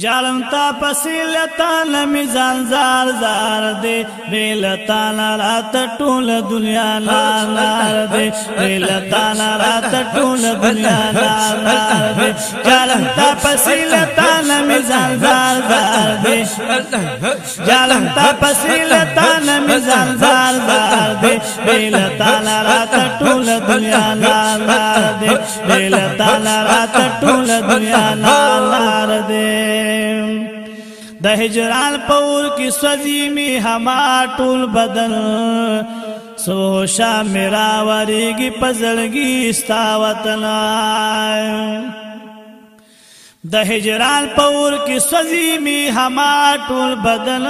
جالتا پسی لتا نیزان زار زار دے بیل تانا رات ٹول دنیا لالار دے بیل لانا رات ٹول دنیا دے تا بلا بلا جالتا زار زار دے جالم تا پسیل پسی لتا زار زار دے بیل لانا رات ٹول دنیا دے بیل تالا رات ٹول دنیا نالار دے د هجران پور کی سوزی می هما ټول بدن سو شام را وریږي پزړګي ستا وطن د هجران پور کی سوزی می هما ټول بدن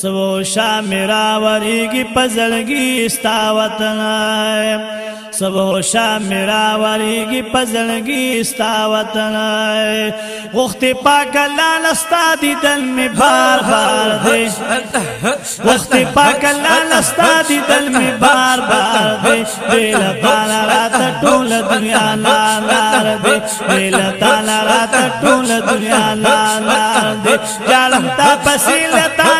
سو شام را وریږي پزړګي ستا وطن سب ہوشا میرا واری گی پزنگی استا وطن آئے غخت پاک اللہ لستا دی دل میں بار بار دے غخت پاک اللہ لستا دی دل میں بار بار دے بیل تالا رات ٹول دنیا لالار دے بیل تالا رات ٹول دنیا لالار دے جالم تا پسیل تالا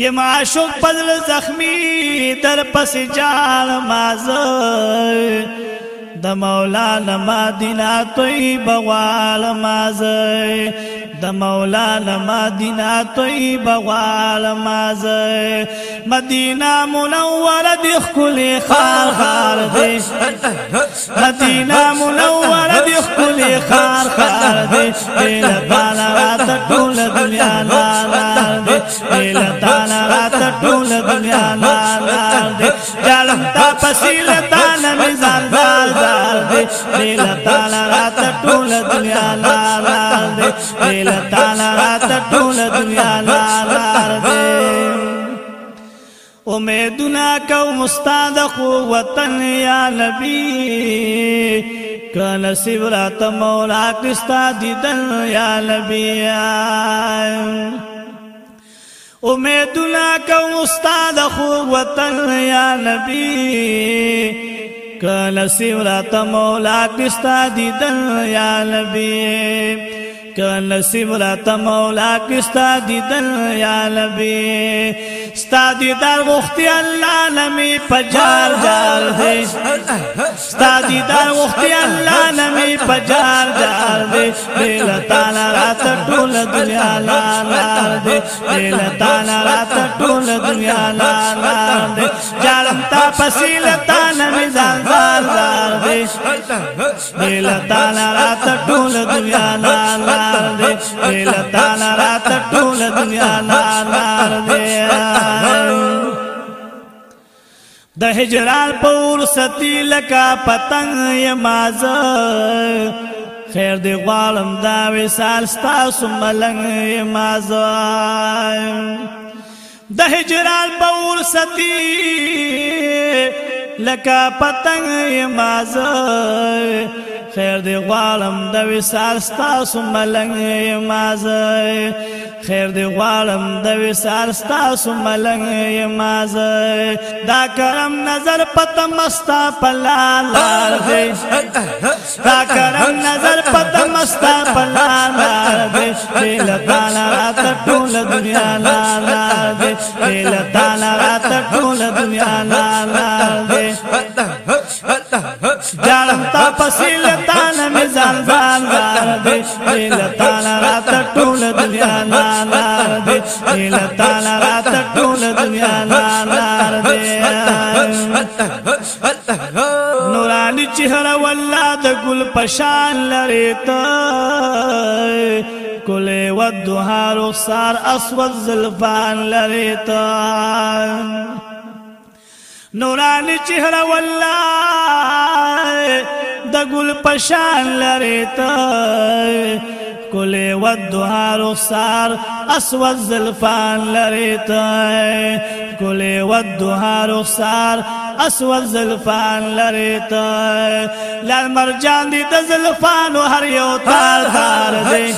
یم عاشق پزل زخمی در پس جان مازل د مولانا مدینه طیبه وال مازل د مولانا مدینه طیبه غوالم ز مدینه منوره د خپل خار خار دې مدینه منوره د خپل خار خار دې له بالا رات ټول دنیا لار دې له بالا رات ټول دنیا لار دې جلم تا پسیل تا نمزان لیل تعالی رات ټول دنیا لار دے لیل تعالی رات ټول دنیا لار دے امیدنا کو مستاد خو وطن یا نبی کله سیورات مولا کستا دیدن یا لبیا امیدنا کو استاد خو وطن یا نبی کله سیورات مولا کستا دیدن یا نبی کله سیورات مولا کستا دیدن یا نبی ستا دیدار غوختی الله نمی پجار جار دے ستا دیدار غوختی الله نمی پجار جار دے دل تعالی رات ټول دنیا لال دے دل تعالی رات ټول دنیا لال دے جالم تا پسیل تا نمی زال زال زال دے دل تعالی رات ټول دنیا لال دے دل تعالی رات ټول دنیا لال دے د هجران پور ستی لکا پتنګ یماز خیر دی غالم دا وسال ستا سملنګ یماز د هجران پور ستی لکا پتنګ یماز خیر دی غالم دا وسال ستا سملنګ یماز خیر دی غواړم د وسال ستاسو ملنګ ماز دا کرم نظر پته مستا پلال دی دا کرم نظر پته مستا پلال دی دل تعالی رات ټول دنیا لال دی دل تعالی رات ټول دنیا لال دی جالم تا پسیل تان مزان زان دی دل تعالی چې لتا لرا ټول دنیا لار دې نورانی چهره والله د ګل پشان لري ته کله ودها رخسار اسود زلفان لري تا نورانی چهره والله د ګل پشان لري تا کلی و دعا رخصار اسود زلفان لریتا کلی و دعا رخصار اسود زلفان لریتا لال مرجان دی د زلفانو هر یو تار تار دی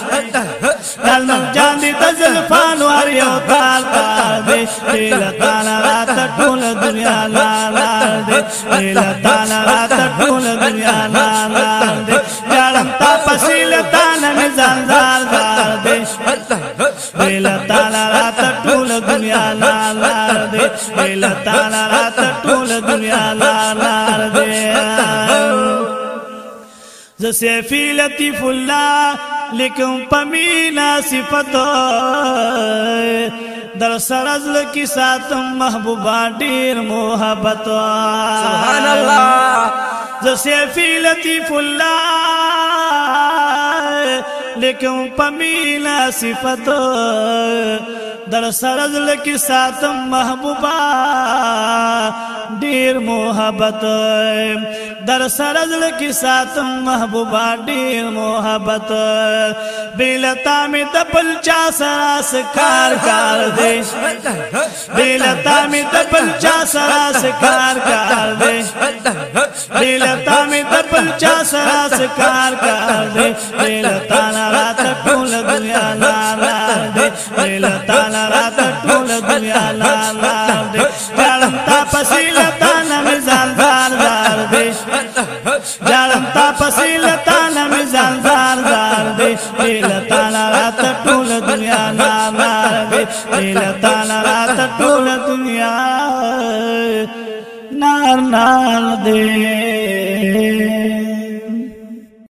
لال مرجان دی د زلفانو هر یو تار تار دی تیل تانا رات ټول دنیا لال دی تیل تانا رات ټول دنیا لال دی تا پسیل تعالی می ځان زال دار دې ویل تعالی رات ټول دنیا لال لار دې ویل تعالی رات ټول دنیا لال لار دې ز سیفی لطیف الله لیکم پمینا صفت در سرزل کی ساتم محبوبا ډیر محبت سبحان الله ز سیفی لطیف الله لیکن پمیلا صفت در سرز لکی ساتم محبوبا دیر محبت در سرزل کی ساتم محبوبا دیر محبت بیلتا می تپل چا سراس کار کار دے بیلتا می تپل چا سراس کار کار دے بیلتا می تپل چا سراس کار کار دے بیلتا نارا تکول دنیا نارا دے بیلتا نارا تکول دنیا نارا دے پسې لتا نم زار زار دې دې لتا رات ټول دنیا نار نار دې دې لتا رات ټول دنیا نار نار دې